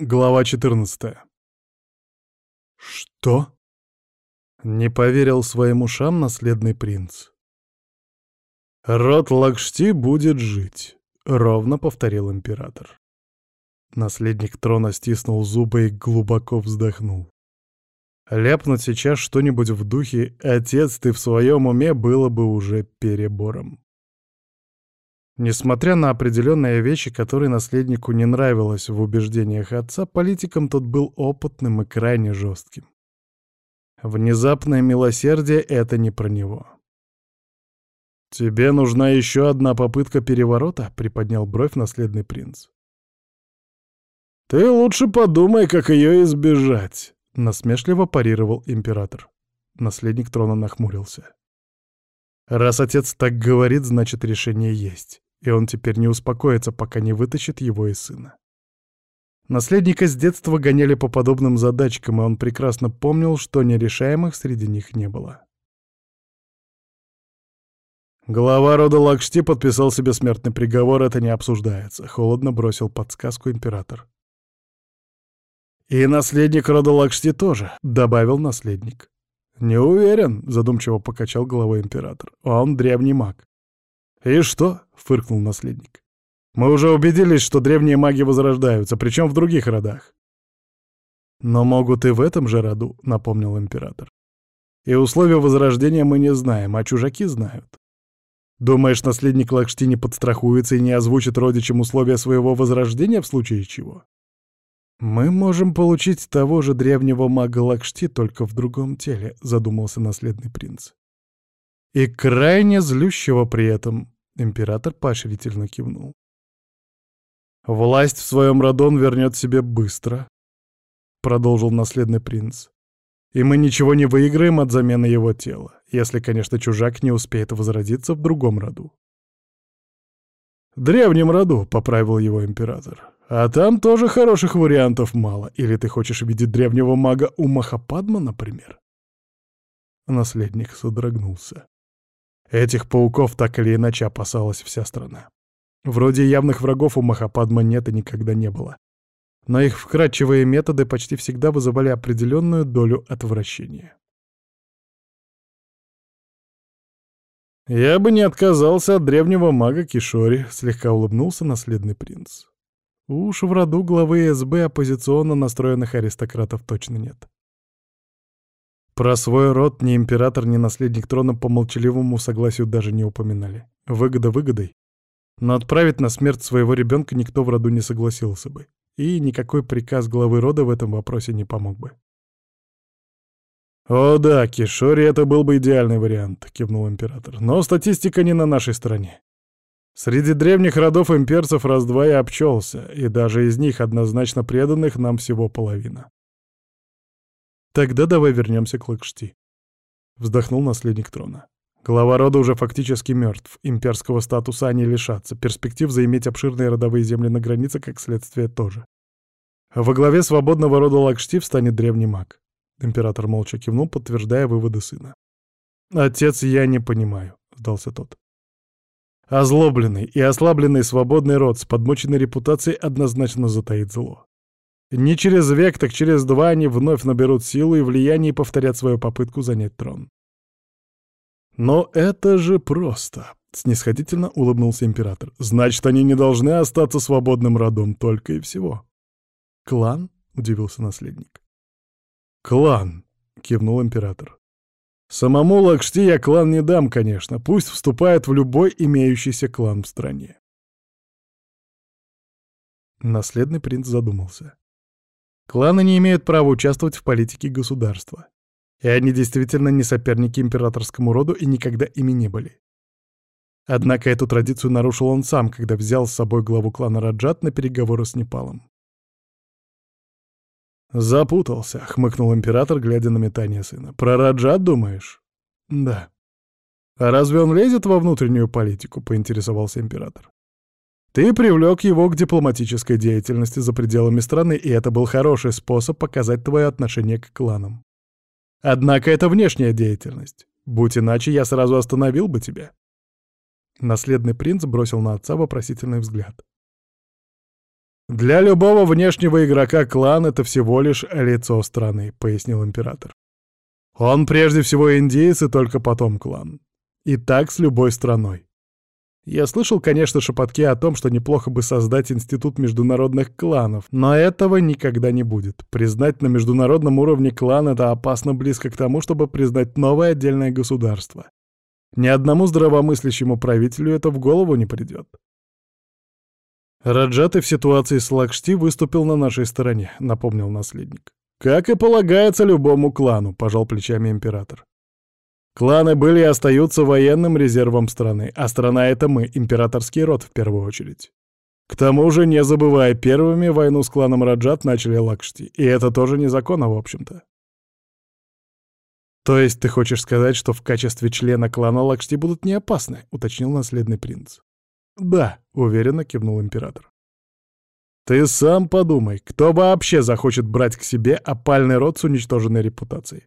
Глава 14. Что? Не поверил своим ушам наследный принц. Род Лакшти будет жить, ровно повторил император. Наследник трона стиснул зубы и глубоко вздохнул. Ляпнуть сейчас что-нибудь в духе «Отец, ты в своем уме» было бы уже перебором. Несмотря на определенные вещи, которые наследнику не нравилось в убеждениях отца, политиком тот был опытным и крайне жестким. Внезапное милосердие — это не про него. «Тебе нужна еще одна попытка переворота?» — приподнял бровь наследный принц. «Ты лучше подумай, как ее избежать», — насмешливо парировал император. Наследник трона нахмурился. «Раз отец так говорит, значит, решение есть и он теперь не успокоится, пока не вытащит его из сына. Наследника с детства гоняли по подобным задачкам, и он прекрасно помнил, что нерешаемых среди них не было. Глава рода Лакшти подписал себе смертный приговор, это не обсуждается, — холодно бросил подсказку император. «И наследник рода Лакшти тоже», — добавил наследник. «Не уверен», — задумчиво покачал головой император. «Он древний маг. «И что?» — фыркнул наследник. «Мы уже убедились, что древние маги возрождаются, причем в других родах». «Но могут и в этом же роду», — напомнил император. «И условия возрождения мы не знаем, а чужаки знают. Думаешь, наследник Лакшти не подстрахуется и не озвучит родичам условия своего возрождения в случае чего? Мы можем получить того же древнего мага Лакшти, только в другом теле, задумался наследный принц. И крайне злющего при этом. Император поощрительно кивнул. «Власть в своем роду он вернет себе быстро», — продолжил наследный принц. «И мы ничего не выиграем от замены его тела, если, конечно, чужак не успеет возродиться в другом роду». «Древнем роду», — поправил его император. «А там тоже хороших вариантов мало. Или ты хочешь видеть древнего мага у Махападма, например?» Наследник содрогнулся. Этих пауков так или иначе опасалась вся страна. Вроде явных врагов у Махападма нет и никогда не было. Но их вкрадчивые методы почти всегда вызывали определенную долю отвращения. «Я бы не отказался от древнего мага Кишори», — слегка улыбнулся наследный принц. Уж в роду главы СБ оппозиционно настроенных аристократов точно нет. Про свой род ни император, ни наследник трона по молчаливому согласию даже не упоминали. Выгода выгодой. Но отправить на смерть своего ребенка никто в роду не согласился бы. И никакой приказ главы рода в этом вопросе не помог бы. «О да, Кишори это был бы идеальный вариант», — кивнул император. «Но статистика не на нашей стороне. Среди древних родов имперцев раз-два и обчелся, и даже из них однозначно преданных нам всего половина. Тогда давай вернемся к Лакшти. Вздохнул наследник трона. Глава рода уже фактически мертв, имперского статуса они лишатся, перспектив заиметь обширные родовые земли на границе, как следствие, тоже. Во главе свободного рода Лакшти встанет древний маг. Император молча кивнул, подтверждая выводы сына. «Отец, я не понимаю», — сдался тот. Озлобленный и ослабленный свободный род с подмоченной репутацией однозначно затаит зло. Не через век, так через два они вновь наберут силу и влияние и повторят свою попытку занять трон. «Но это же просто!» — снисходительно улыбнулся император. «Значит, они не должны остаться свободным родом только и всего». «Клан?» — удивился наследник. «Клан!» — кивнул император. «Самому Лакшти я клан не дам, конечно. Пусть вступает в любой имеющийся клан в стране». Наследный принц задумался. Кланы не имеют права участвовать в политике государства. И они действительно не соперники императорскому роду и никогда ими не были. Однако эту традицию нарушил он сам, когда взял с собой главу клана Раджат на переговоры с Непалом. «Запутался», — хмыкнул император, глядя на метание сына. «Про Раджат думаешь?» «Да». «А разве он лезет во внутреннюю политику?» — поинтересовался император. Ты привлек его к дипломатической деятельности за пределами страны, и это был хороший способ показать твое отношение к кланам. Однако это внешняя деятельность. Будь иначе, я сразу остановил бы тебя. Наследный принц бросил на отца вопросительный взгляд. «Для любого внешнего игрока клан — это всего лишь лицо страны», — пояснил император. «Он прежде всего индейец и только потом клан. И так с любой страной. Я слышал, конечно, шепотки о том, что неплохо бы создать институт международных кланов, но этого никогда не будет. Признать на международном уровне клан — это опасно близко к тому, чтобы признать новое отдельное государство. Ни одному здравомыслящему правителю это в голову не придет. Раджат в ситуации с Лакшти выступил на нашей стороне, напомнил наследник. Как и полагается любому клану, пожал плечами император. Кланы были и остаются военным резервом страны, а страна — это мы, императорский род в первую очередь. К тому же, не забывая, первыми войну с кланом Раджат начали Лакшти, и это тоже незаконно, в общем-то. «То есть ты хочешь сказать, что в качестве члена клана Лакшти будут не опасны?» — уточнил наследный принц. «Да», — уверенно кивнул император. «Ты сам подумай, кто вообще захочет брать к себе опальный род с уничтоженной репутацией?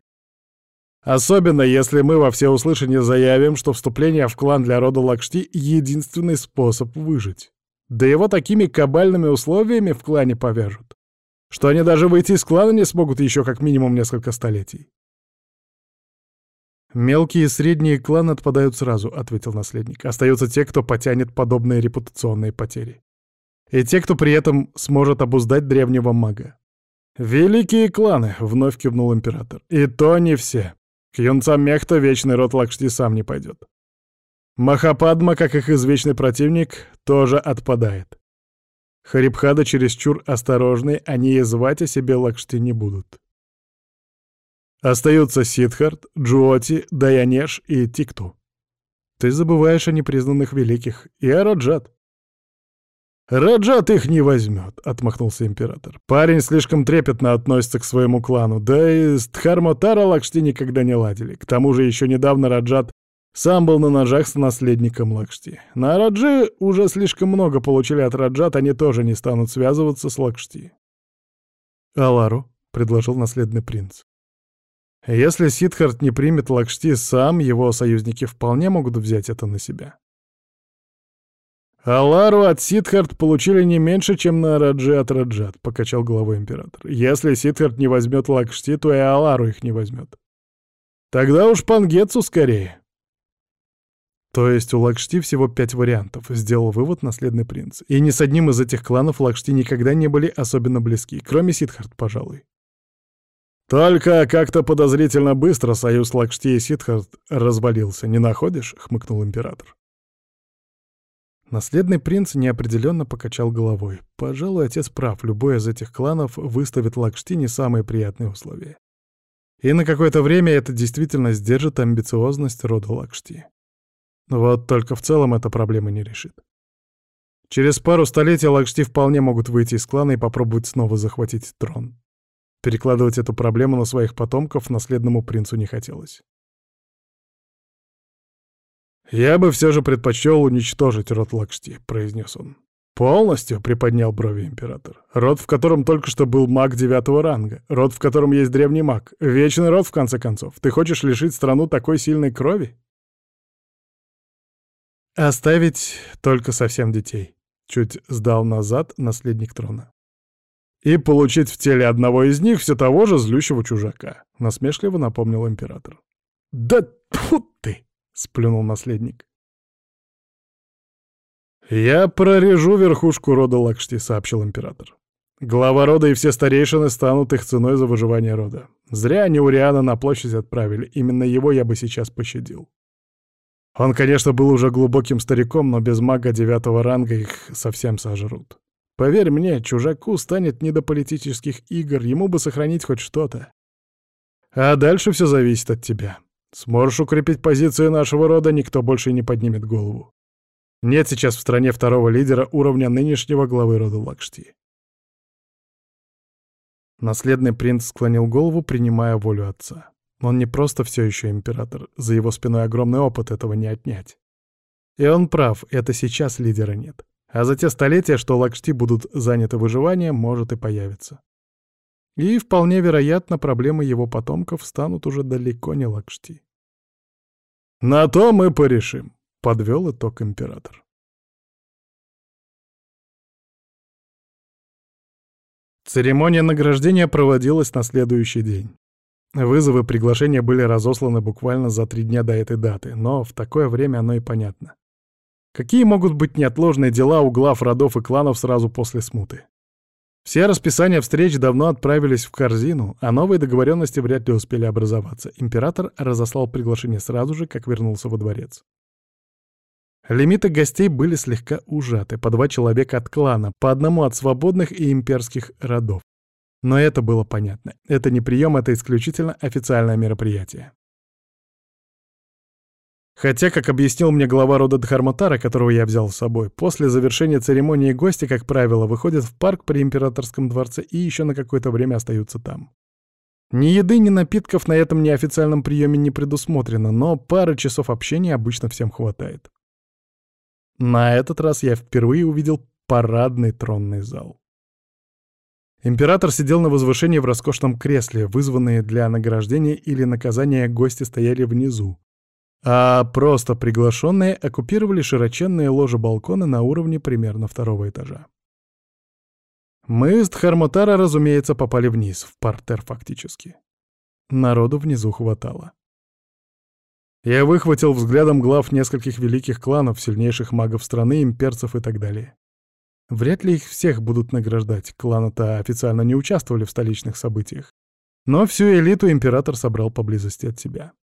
Особенно, если мы во всеуслышание заявим, что вступление в клан для рода Лакшти — единственный способ выжить. Да его такими кабальными условиями в клане повяжут, что они даже выйти из клана не смогут еще как минимум несколько столетий. «Мелкие и средние кланы отпадают сразу», — ответил наследник. «Остаются те, кто потянет подобные репутационные потери. И те, кто при этом сможет обуздать древнего мага». «Великие кланы», — вновь кивнул император. «И то не все. К юнцам Мехта вечный род Лакшти сам не пойдет. Махападма, как их извечный противник, тоже отпадает. Харибхада чересчур осторожны, они и звать о себе Лакшти не будут. Остаются Сидхарт, Джуоти, Даянеш и Тикту. Ты забываешь о непризнанных великих и о Раджат. «Раджат их не возьмет», — отмахнулся император. «Парень слишком трепетно относится к своему клану, да и с Дхармотара Лакшти никогда не ладили. К тому же еще недавно Раджат сам был на ножах с наследником Лакшти. На Раджи уже слишком много получили от Раджат, они тоже не станут связываться с Лакшти». «Алару», — предложил наследный принц. Если Сидхарт не примет Лакшти сам, его союзники вполне могут взять это на себя. «Алару от Сидхарт получили не меньше, чем на Раджи от Раджат», — покачал головой император. «Если Сидхарт не возьмет Лакшти, то и Алару их не возьмет. Тогда уж Пангетсу скорее». То есть у Лакшти всего пять вариантов, сделал вывод наследный принц. И ни с одним из этих кланов Лакшти никогда не были особенно близки, кроме Сидхарт, пожалуй. «Только как-то подозрительно быстро союз Лакшти и Ситхарт развалился, не находишь?» — хмыкнул император. Наследный принц неопределенно покачал головой. Пожалуй, отец прав, любой из этих кланов выставит Лакшти не самые приятные условия. И на какое-то время это действительно сдержит амбициозность рода Лакшти. Вот только в целом эта проблема не решит. Через пару столетий Лакшти вполне могут выйти из клана и попробовать снова захватить трон. Перекладывать эту проблему на своих потомков наследному принцу не хотелось. «Я бы все же предпочел уничтожить род Лакшти», — произнес он. «Полностью?» — приподнял брови император. «Род, в котором только что был маг девятого ранга. Род, в котором есть древний маг. Вечный род, в конце концов. Ты хочешь лишить страну такой сильной крови?» «Оставить только совсем детей», — чуть сдал назад наследник трона и получить в теле одного из них все того же злющего чужака», — насмешливо напомнил император. «Да тьфу ты!» — сплюнул наследник. «Я прорежу верхушку рода Лакшти», — сообщил император. «Глава рода и все старейшины станут их ценой за выживание рода. Зря они Уриана на площадь отправили, именно его я бы сейчас пощадил. Он, конечно, был уже глубоким стариком, но без мага девятого ранга их совсем сожрут. Поверь мне, чужаку станет не до политических игр, ему бы сохранить хоть что-то. А дальше все зависит от тебя. Сможешь укрепить позиции нашего рода, никто больше не поднимет голову. Нет сейчас в стране второго лидера уровня нынешнего главы рода Лакшти. Наследный принц склонил голову, принимая волю отца. Он не просто все еще император, за его спиной огромный опыт, этого не отнять. И он прав, это сейчас лидера нет. А за те столетия, что Лакшти будут заняты выживанием, может и появиться. И вполне вероятно, проблемы его потомков станут уже далеко не Лакшти. «На то мы порешим», — подвел итог император. Церемония награждения проводилась на следующий день. Вызовы приглашения были разосланы буквально за три дня до этой даты, но в такое время оно и понятно. Какие могут быть неотложные дела у глав родов и кланов сразу после смуты? Все расписания встреч давно отправились в корзину, а новые договоренности вряд ли успели образоваться. Император разослал приглашение сразу же, как вернулся во дворец. Лимиты гостей были слегка ужаты, по два человека от клана, по одному от свободных и имперских родов. Но это было понятно. Это не прием, это исключительно официальное мероприятие. Хотя, как объяснил мне глава рода Дхарматара, которого я взял с собой, после завершения церемонии гости, как правило, выходят в парк при императорском дворце и еще на какое-то время остаются там. Ни еды, ни напитков на этом неофициальном приеме не предусмотрено, но пары часов общения обычно всем хватает. На этот раз я впервые увидел парадный тронный зал. Император сидел на возвышении в роскошном кресле, вызванные для награждения или наказания гости стояли внизу, а просто приглашенные оккупировали широченные ложи балкона на уровне примерно второго этажа. Мы с Дхармотара, разумеется, попали вниз, в портер фактически. Народу внизу хватало. Я выхватил взглядом глав нескольких великих кланов, сильнейших магов страны, имперцев и так далее. Вряд ли их всех будут награждать, кланы-то официально не участвовали в столичных событиях. Но всю элиту император собрал поблизости от себя.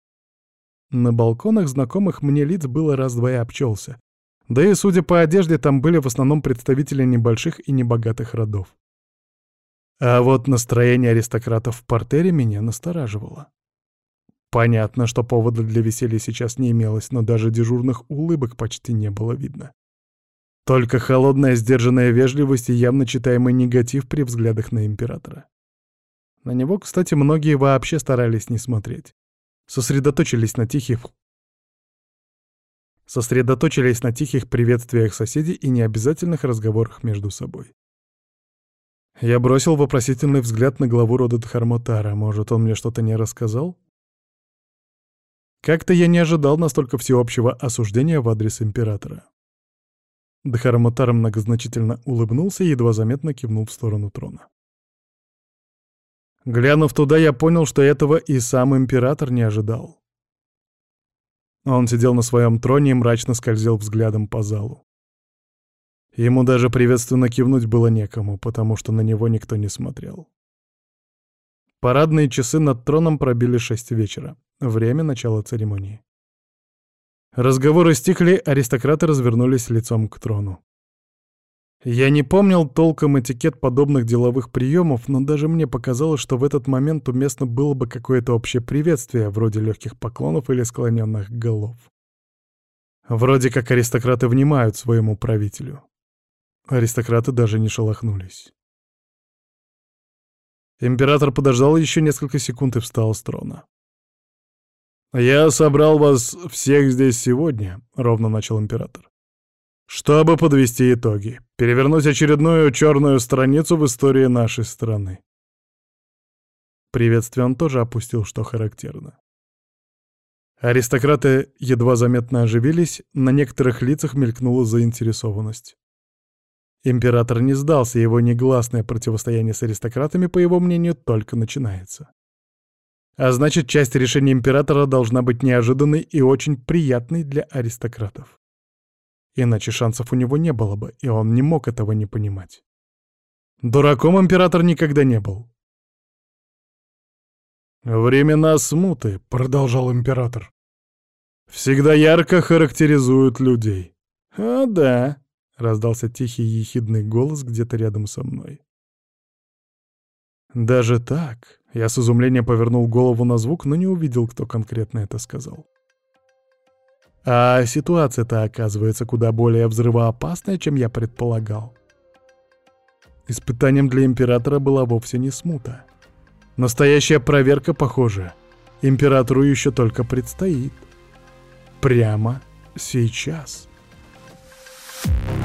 На балконах знакомых мне лиц было раз-два и обчелся. Да и, судя по одежде, там были в основном представители небольших и небогатых родов. А вот настроение аристократов в портере меня настораживало. Понятно, что повода для веселья сейчас не имелось, но даже дежурных улыбок почти не было видно. Только холодная сдержанная вежливость и явно читаемый негатив при взглядах на императора. На него, кстати, многие вообще старались не смотреть. Сосредоточились на тихих... Сосредоточились на тихих приветствиях соседей и необязательных разговорах между собой. Я бросил вопросительный взгляд на главу рода Дхармотара. Может, он мне что-то не рассказал? Как-то я не ожидал настолько всеобщего осуждения в адрес императора. Дхарматар многозначительно улыбнулся и едва заметно кивнул в сторону трона. Глянув туда, я понял, что этого и сам император не ожидал. Он сидел на своем троне и мрачно скользил взглядом по залу. Ему даже приветственно кивнуть было некому, потому что на него никто не смотрел. Парадные часы над троном пробили шесть вечера. Время начала церемонии. Разговоры стихли, аристократы развернулись лицом к трону. Я не помнил толком этикет подобных деловых приемов, но даже мне показалось, что в этот момент уместно было бы какое-то общее приветствие, вроде легких поклонов или склоненных голов. Вроде как аристократы внимают своему правителю. Аристократы даже не шелохнулись. Император подождал еще несколько секунд и встал с трона. «Я собрал вас всех здесь сегодня», — ровно начал император. «Чтобы подвести итоги, перевернуть очередную черную страницу в истории нашей страны». Приветствие он тоже опустил, что характерно. Аристократы едва заметно оживились, на некоторых лицах мелькнула заинтересованность. Император не сдался, его негласное противостояние с аристократами, по его мнению, только начинается. А значит, часть решения императора должна быть неожиданной и очень приятной для аристократов. Иначе шансов у него не было бы, и он не мог этого не понимать. Дураком император никогда не был. «Времена смуты», — продолжал император, — «всегда ярко характеризуют людей». «А да», — раздался тихий ехидный голос где-то рядом со мной. «Даже так?» Я с изумлением повернул голову на звук, но не увидел, кто конкретно это сказал. А ситуация-то оказывается куда более взрывоопасная, чем я предполагал. Испытанием для Императора была вовсе не смута. Настоящая проверка, похоже, Императору еще только предстоит. Прямо сейчас. You